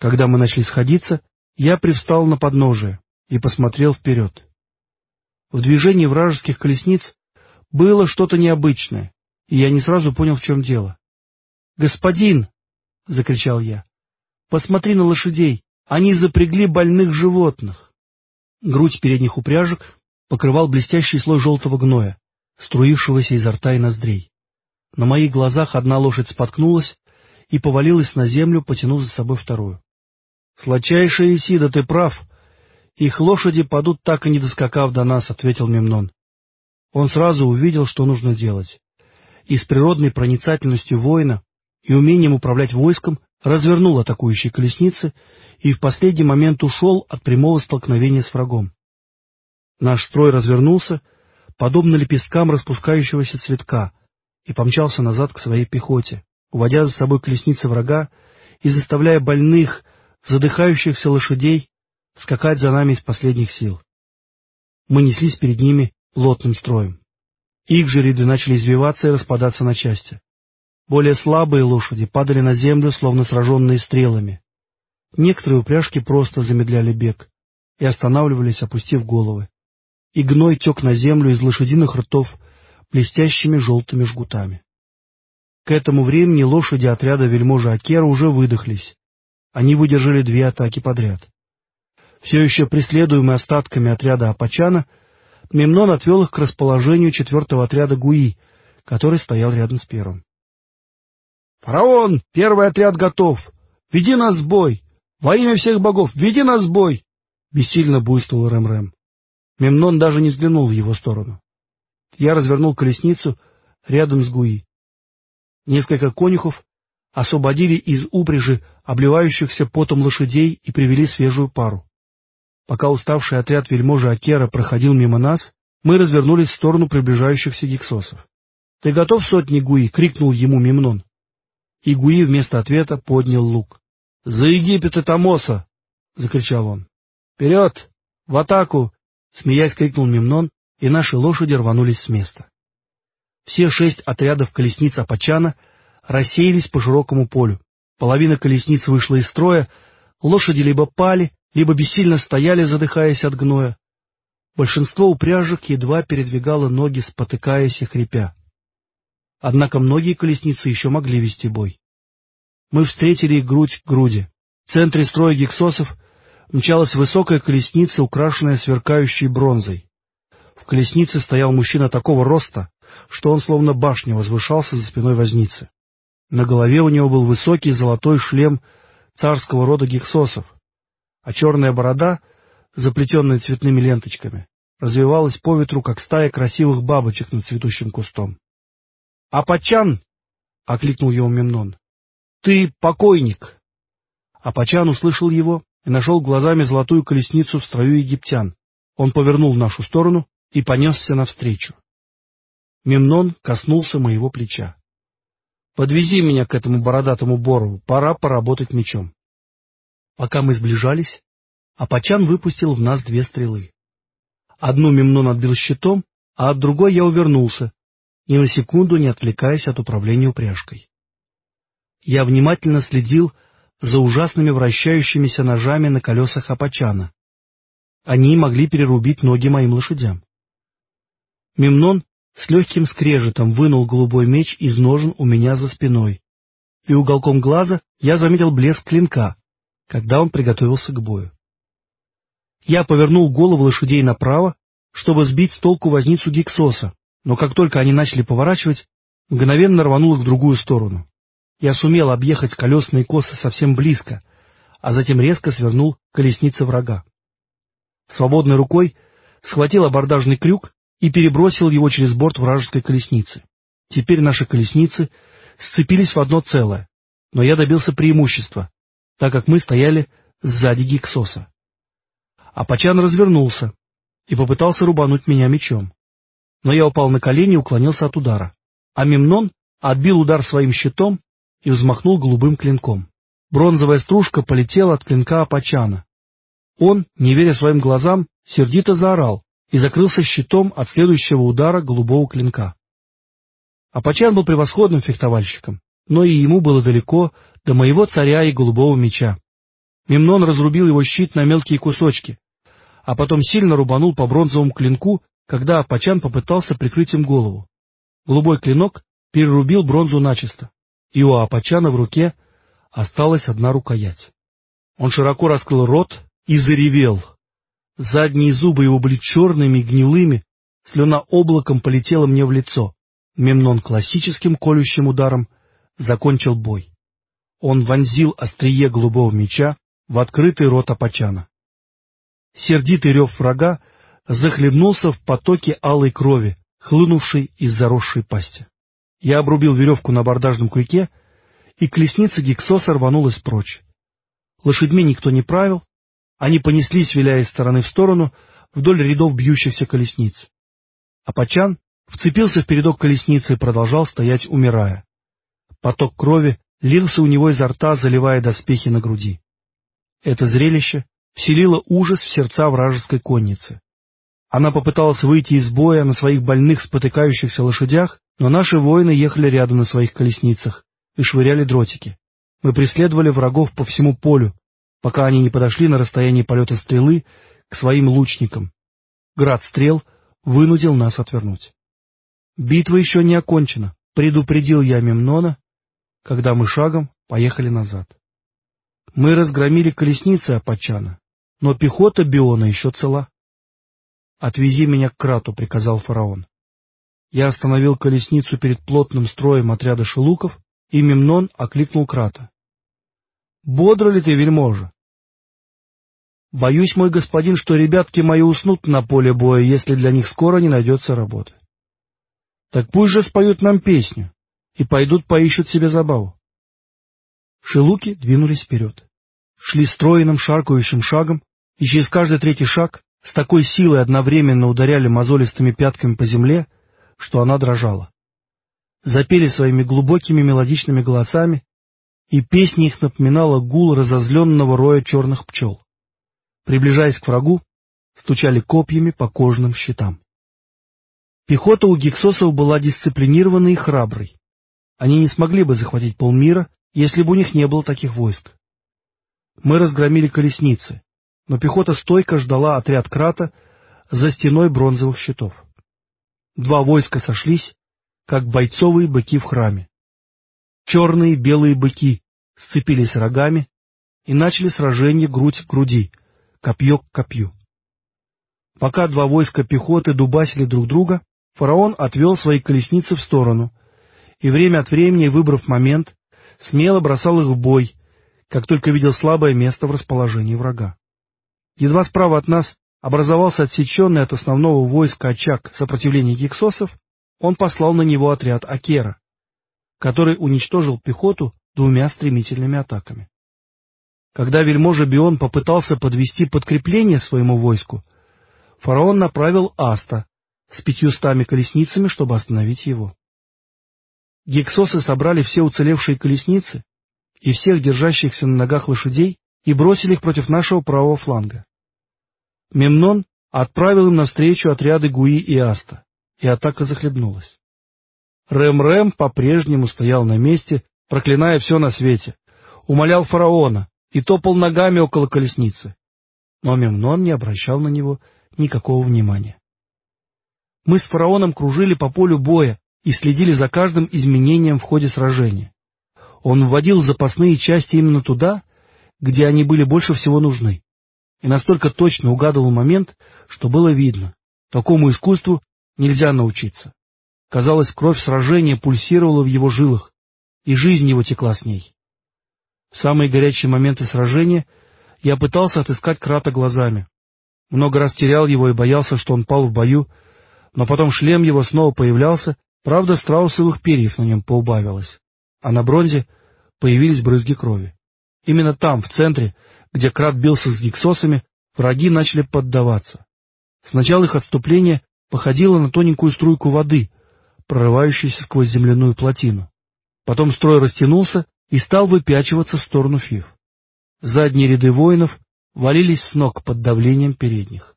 Когда мы начали сходиться, я привстал на подножие и посмотрел вперед. В движении вражеских колесниц было что-то необычное, и я не сразу понял, в чем дело. «Господин!» — закричал я. «Посмотри на лошадей! Они запрягли больных животных!» Грудь передних упряжек покрывал блестящий слой желтого гноя, струившегося изо рта и ноздрей. На моих глазах одна лошадь споткнулась и повалилась на землю, потянув за собой вторую. — Сладчайшая Исида, ты прав. Их лошади падут, так и не доскакав до нас, — ответил Мемнон. Он сразу увидел, что нужно делать. И с природной проницательностью воина и умением управлять войском развернул атакующие колесницы и в последний момент ушел от прямого столкновения с врагом. Наш строй развернулся, подобно лепесткам распускающегося цветка, и помчался назад к своей пехоте, уводя за собой колесницы врага и заставляя больных, задыхающихся лошадей скакать за нами из последних сил. Мы неслись перед ними плотным строем. Их же ряды начали извиваться и распадаться на части. Более слабые лошади падали на землю, словно сраженные стрелами. Некоторые упряжки просто замедляли бег и останавливались, опустив головы. И гной тек на землю из лошадиных ртов блестящими желтыми жгутами. К этому времени лошади отряда вельможи Акера уже выдохлись. Они выдержали две атаки подряд. Все еще преследуемый остатками отряда Апачана, Мемнон отвел их к расположению четвертого отряда Гуи, который стоял рядом с первым. — Фараон, первый отряд готов! Веди нас в бой! Во имя всех богов, веди нас в бой! — бессильно буйствовал Рэм-Рэм. Мемнон даже не взглянул в его сторону. Я развернул колесницу рядом с Гуи. Несколько конюхов освободили из упряжи обливающихся потом лошадей и привели свежую пару. Пока уставший отряд вельможи Акера проходил мимо нас, мы развернулись в сторону приближающихся гексосов. — Ты готов, сотни Гуи? — крикнул ему Мемнон. И Гуи вместо ответа поднял лук. — За Египет и Тамоса! — закричал он. — Вперед! В атаку! — смеясь крикнул Мемнон, и наши лошади рванулись с места. Все шесть отрядов колесниц Апачана рассеялись по широкому полю. Половина колесниц вышла из строя, лошади либо пали, либо бессильно стояли, задыхаясь от гноя. Большинство упряжек едва передвигало ноги, спотыкаясь и хрипя. Однако многие колесницы еще могли вести бой. Мы встретили грудь к груди. В центре строя гексосов мчалась высокая колесница, украшенная сверкающей бронзой. В колеснице стоял мужчина такого роста, что он словно башня возвышался за спиной возницы. На голове у него был высокий золотой шлем царского рода гексосов, а черная борода, заплетенная цветными ленточками, развивалась по ветру, как стая красивых бабочек над цветущим кустом. — Апачан! — окликнул его Мемнон. — Ты покойник! Апачан услышал его и нашел глазами золотую колесницу в строю египтян. Он повернул в нашу сторону и понесся навстречу. Мемнон коснулся моего плеча. — Подвези меня к этому бородатому борову, пора поработать мечом. Пока мы сближались, Апачан выпустил в нас две стрелы. Одну Мемнон отбил щитом, а от другой я увернулся, ни на секунду не отвлекаясь от управления упряжкой. Я внимательно следил за ужасными вращающимися ножами на колесах Апачана. Они могли перерубить ноги моим лошадям. Мемнон с легким скрежетом вынул голубой меч из ножен у меня за спиной, и уголком глаза я заметил блеск клинка, когда он приготовился к бою. Я повернул голову лошадей направо, чтобы сбить с толку возницу Гексоса, но как только они начали поворачивать, мгновенно рванул их в другую сторону. Я сумел объехать колесные косы совсем близко, а затем резко свернул колесницы врага. Свободной рукой схватил абордажный крюк и перебросил его через борт вражеской колесницы. Теперь наши колесницы сцепились в одно целое, но я добился преимущества, так как мы стояли сзади Гиксоса. Апачан развернулся и попытался рубануть меня мечом. Но я упал на колени и уклонился от удара. А Мемнон отбил удар своим щитом и взмахнул голубым клинком. Бронзовая стружка полетела от клинка Апачана. Он, не веря своим глазам, сердито заорал и закрылся щитом от следующего удара голубого клинка. Апачан был превосходным фехтовальщиком, но и ему было далеко до моего царя и голубого меча. Мемнон разрубил его щит на мелкие кусочки, а потом сильно рубанул по бронзовому клинку, когда Апачан попытался прикрыть им голову. Голубой клинок перерубил бронзу начисто, и у Апачана в руке осталась одна рукоять. Он широко раскрыл рот и заревел. Задние зубы его были черными, гнилыми, слюна облаком полетела мне в лицо. Мемнон классическим колющим ударом закончил бой. Он вонзил острие голубого меча в открытый рот Апачана. Сердитый рев врага захлебнулся в потоке алой крови, хлынувшей из заросшей пасти. Я обрубил веревку на абордажном крюке, и колесница Гексоса рванулась прочь. Лошадьми никто не правил, они понеслись, виляя из стороны в сторону, вдоль рядов бьющихся колесниц. Апачан вцепился в передок колесницы и продолжал стоять, умирая. Поток крови лился у него изо рта, заливая доспехи на груди. Это зрелище вселило ужас в сердца вражеской конницы. Она попыталась выйти из боя на своих больных спотыкающихся лошадях, но наши воины ехали рядом на своих колесницах и швыряли дротики. Мы преследовали врагов по всему полю, пока они не подошли на расстояние полета стрелы к своим лучникам. Град стрел вынудил нас отвернуть. Битва еще не окончена, предупредил я Мемнона, когда мы шагом поехали назад. Мы разгромили колесницы Апачана, но пехота Биона еще цела. «Отвези меня к Крату», — приказал фараон. Я остановил колесницу перед плотным строем отряда шелуков, и Мемнон окликнул Крата. «Бодро ли ты, вельможа?» «Боюсь, мой господин, что ребятки мои уснут на поле боя, если для них скоро не найдется работы». «Так пусть же споют нам песню и пойдут поищут себе забаву». Шелуки двинулись вперед. Шли стройным, шаркающим шагом, и через каждый третий шаг с такой силой одновременно ударяли мозолистыми пятками по земле, что она дрожала. Запели своими глубокими мелодичными голосами, и песня их напоминала гул разозленного роя черных пчел. Приближаясь к врагу, стучали копьями по кожным щитам. Пехота у гексосов была дисциплинированной и храброй. Они не смогли бы захватить полмира, если бы у них не было таких войск. Мы разгромили колесницы, но пехота стойко ждала отряд Крата за стеной бронзовых щитов. Два войска сошлись, как бойцовые быки в храме. Черные и белые быки сцепились рогами и начали сражение грудь к груди, копье к копью. Пока два войска пехоты дубасили друг друга, фараон отвел свои колесницы в сторону и время от времени, выбрав момент, смело бросал их в бой, как только видел слабое место в расположении врага. Едва справа от нас образовался отсеченный от основного войска очаг сопротивления гексосов, он послал на него отряд Акера, который уничтожил пехоту двумя стремительными атаками. Когда вельможа Бион попытался подвести подкрепление своему войску, фараон направил Аста с пятьюстами колесницами, чтобы остановить его. Гексосы собрали все уцелевшие колесницы и всех держащихся на ногах лошадей и бросили их против нашего правого фланга. Мемнон отправил им навстречу отряды Гуи и Аста, и атака захлебнулась. Рэм-Рэм по-прежнему стоял на месте, проклиная все на свете, умолял фараона и топал ногами около колесницы. Но Мемнон не обращал на него никакого внимания. Мы с фараоном кружили по полю боя и следили за каждым изменением в ходе сражения. Он вводил запасные части именно туда, где они были больше всего нужны, и настолько точно угадывал момент, что было видно, такому искусству нельзя научиться. Казалось, кровь сражения пульсировала в его жилах, и жизнь его текла с ней. В самые горячие моменты сражения я пытался отыскать Крата глазами. Много раз терял его и боялся, что он пал в бою, но потом шлем его снова появлялся, правда, страусовых перьев на нем поубавилось, а на бронзе появились брызги крови. Именно там, в центре, где Крат бился с гексосами, враги начали поддаваться. Сначала их отступление походило на тоненькую струйку воды, прорывающуюся сквозь земляную плотину. Потом строй растянулся и стал выпячиваться в сторону Фив. Задние ряды воинов валились с ног под давлением передних.